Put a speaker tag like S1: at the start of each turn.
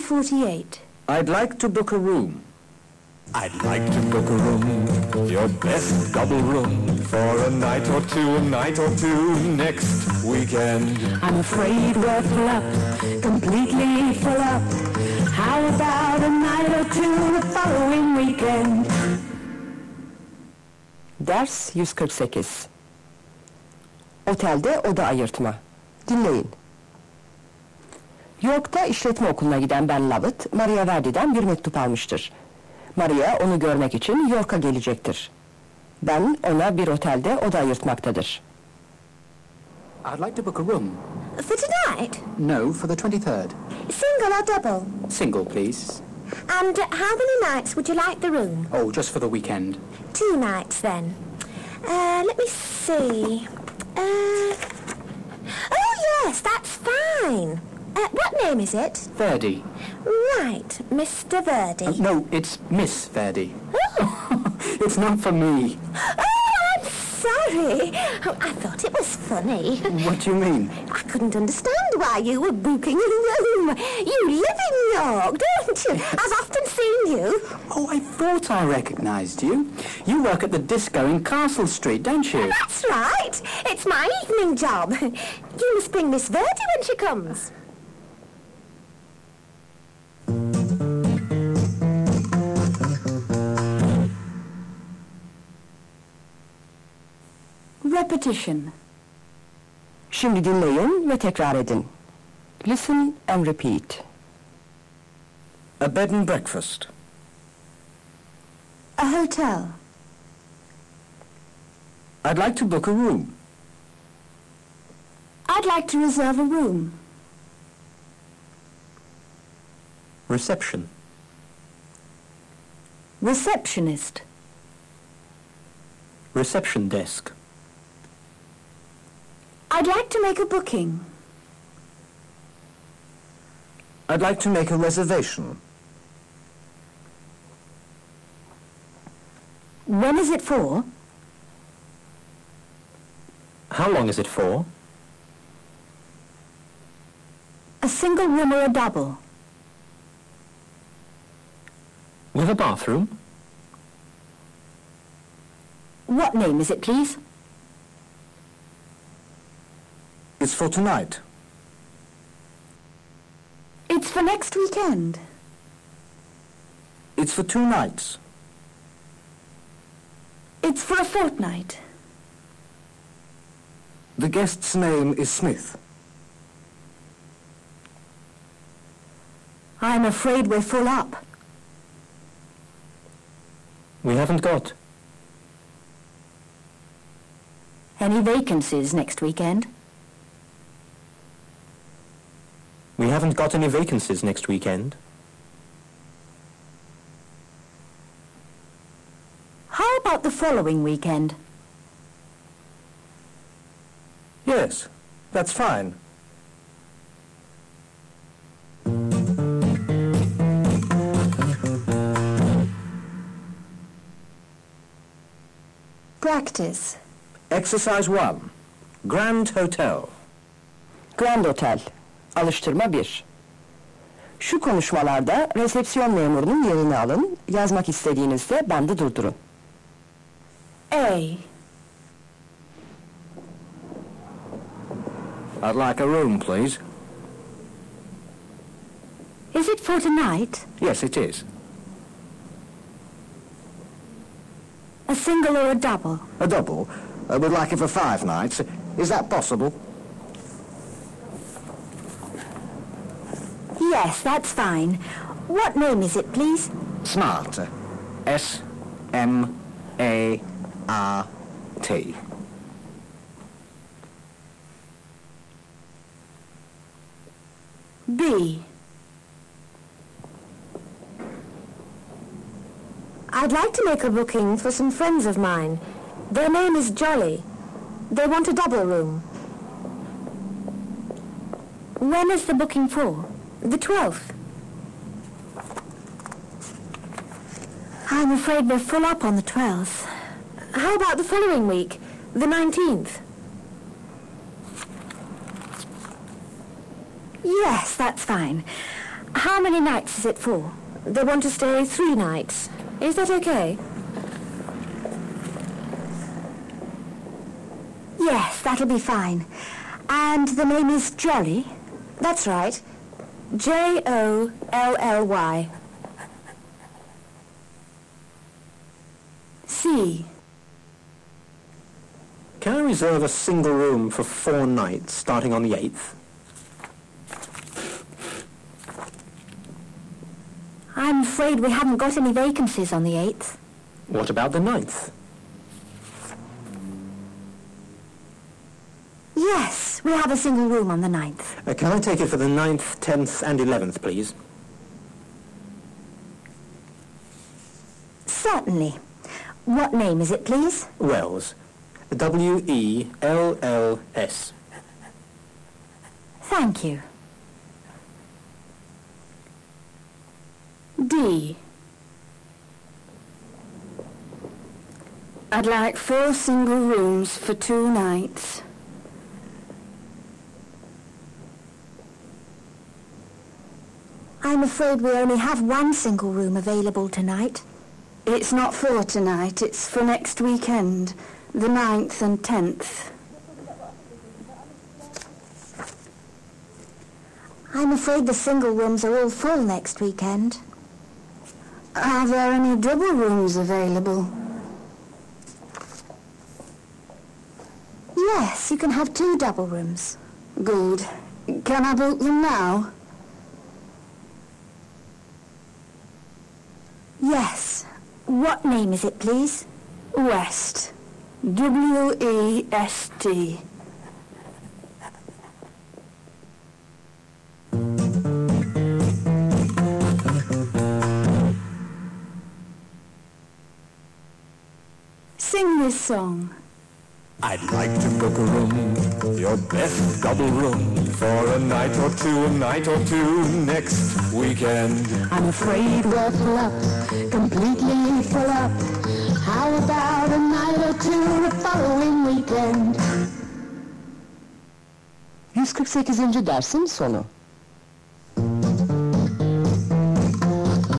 S1: 1148.
S2: I'd like to book a room.
S3: I'd like to book a room, your best double room, for a night or two, a night or two next weekend.
S1: I'm afraid we're full up, completely full up. How about a night or two the following weekend?
S4: Ders 148 Otelde oda ayırtma. Dinleyin. York'ta işletme okuluna giden Ben Lovett, Maria Verdi'den bir mektup almıştır. Maria onu görmek için York'a gelecektir. Ben ona bir otelde oda ayırtmaktadır.
S5: I'd like to book a room.
S6: For tonight?
S5: No, for the 23rd.
S6: Single or double?
S5: Single, please.
S6: And how many nights would you like the room?
S5: Oh, just for the weekend.
S6: Two nights then. Uh, let me see. Uh, oh yes, that's fine. Uh, what name is it?
S5: Verdi.
S6: Right, Mr. Verdi.
S5: Uh, no, it's Miss Verdi.
S6: Oh,
S5: It's not for me.
S6: oh, I'm sorry. Oh, I thought it was funny.
S5: What do you mean?
S6: I couldn't understand why you were booking a room. You live in York, don't you? I've often seen you.
S5: Oh, I thought I recognized you. You work at the disco in Castle Street, don't you?
S6: That's right. It's my evening job. You must bring Miss Verdi when she comes.
S1: Repetition.
S4: Şimdi dinleyin ve tekrar edin. Listen and repeat.
S2: A bed and breakfast.
S1: A hotel.
S2: I'd like to book a room.
S1: I'd like to reserve a room.
S3: Reception.
S1: Receptionist.
S3: Reception desk.
S1: I'd like to make a booking.
S2: I'd like to make a reservation.
S1: When is it for?
S3: How long is it for?
S1: A single room or a double?
S3: With a bathroom?
S1: What name is it, please?
S2: It's for tonight.
S1: It's for next weekend.
S2: It's for two nights.
S1: It's for a fortnight.
S2: The guest's name is Smith.
S1: I'm afraid we're full up.
S3: We haven't got.
S1: Any vacancies next weekend?
S3: We haven't got any vacancies next weekend.
S1: How about the following weekend?
S2: Yes, that's fine.
S1: Practice.
S2: Exercise 1. Grand Hotel.
S4: Grand Hotel. Alıştırma 1. Şu konuşmalarda resepsiyon memurunun yerini alın, yazmak istediğinizde bandı durdurun.
S1: A.
S2: I'd like a room, please.
S1: Is it for tonight?
S2: Yes, it is.
S1: A single or a double?
S2: A double. Uh, we'd like it for five nights. Is that possible?
S1: Yes, that's fine. What name is it, please?
S2: Smart. Uh, S M A R T.
S1: B.
S6: I'd like to make a booking for some friends of mine. Their name is Jolly. They want a double room.
S1: When is the booking for?
S6: The 12th.
S1: I'm afraid we're full up on the 12th.
S6: How about the following week? The 19th.
S1: Yes, that's fine. How
S6: many nights is it for? They want to stay three nights. Is that okay?
S1: Yes, that'll be fine. And the name is Jolly?
S6: That's right. J-O-L-L-Y.
S1: C.
S5: Can I reserve a single room for four nights, starting on the 8th?
S1: I'm afraid we haven't got any vacancies on the 8th.
S5: What about the 9th?
S1: Yes, we have a single room on the 9th.
S5: Uh, can I take it for the 9th, 10th and 11th, please?
S1: Certainly. What name is it, please?
S5: Wells. W-E-L-L-S.
S1: Thank you. D. I'd like four single rooms for two nights. I'm afraid we only have one single room available tonight. It's not for tonight, it's for next weekend, the 9th and 10th. I'm afraid the single rooms are all full next weekend. Are there any double rooms available? Yes, you can have two double rooms. Good. Can I book them now? Yes. What name is it, please? West. W-E-S-T. Sing this song.
S3: I'd like to book a room, your best double room, for a night or two, a night or two next weekend.
S1: I'm afraid we're full up, completely full up. How about a night or two the following weekend?
S4: 148. dersin sonu.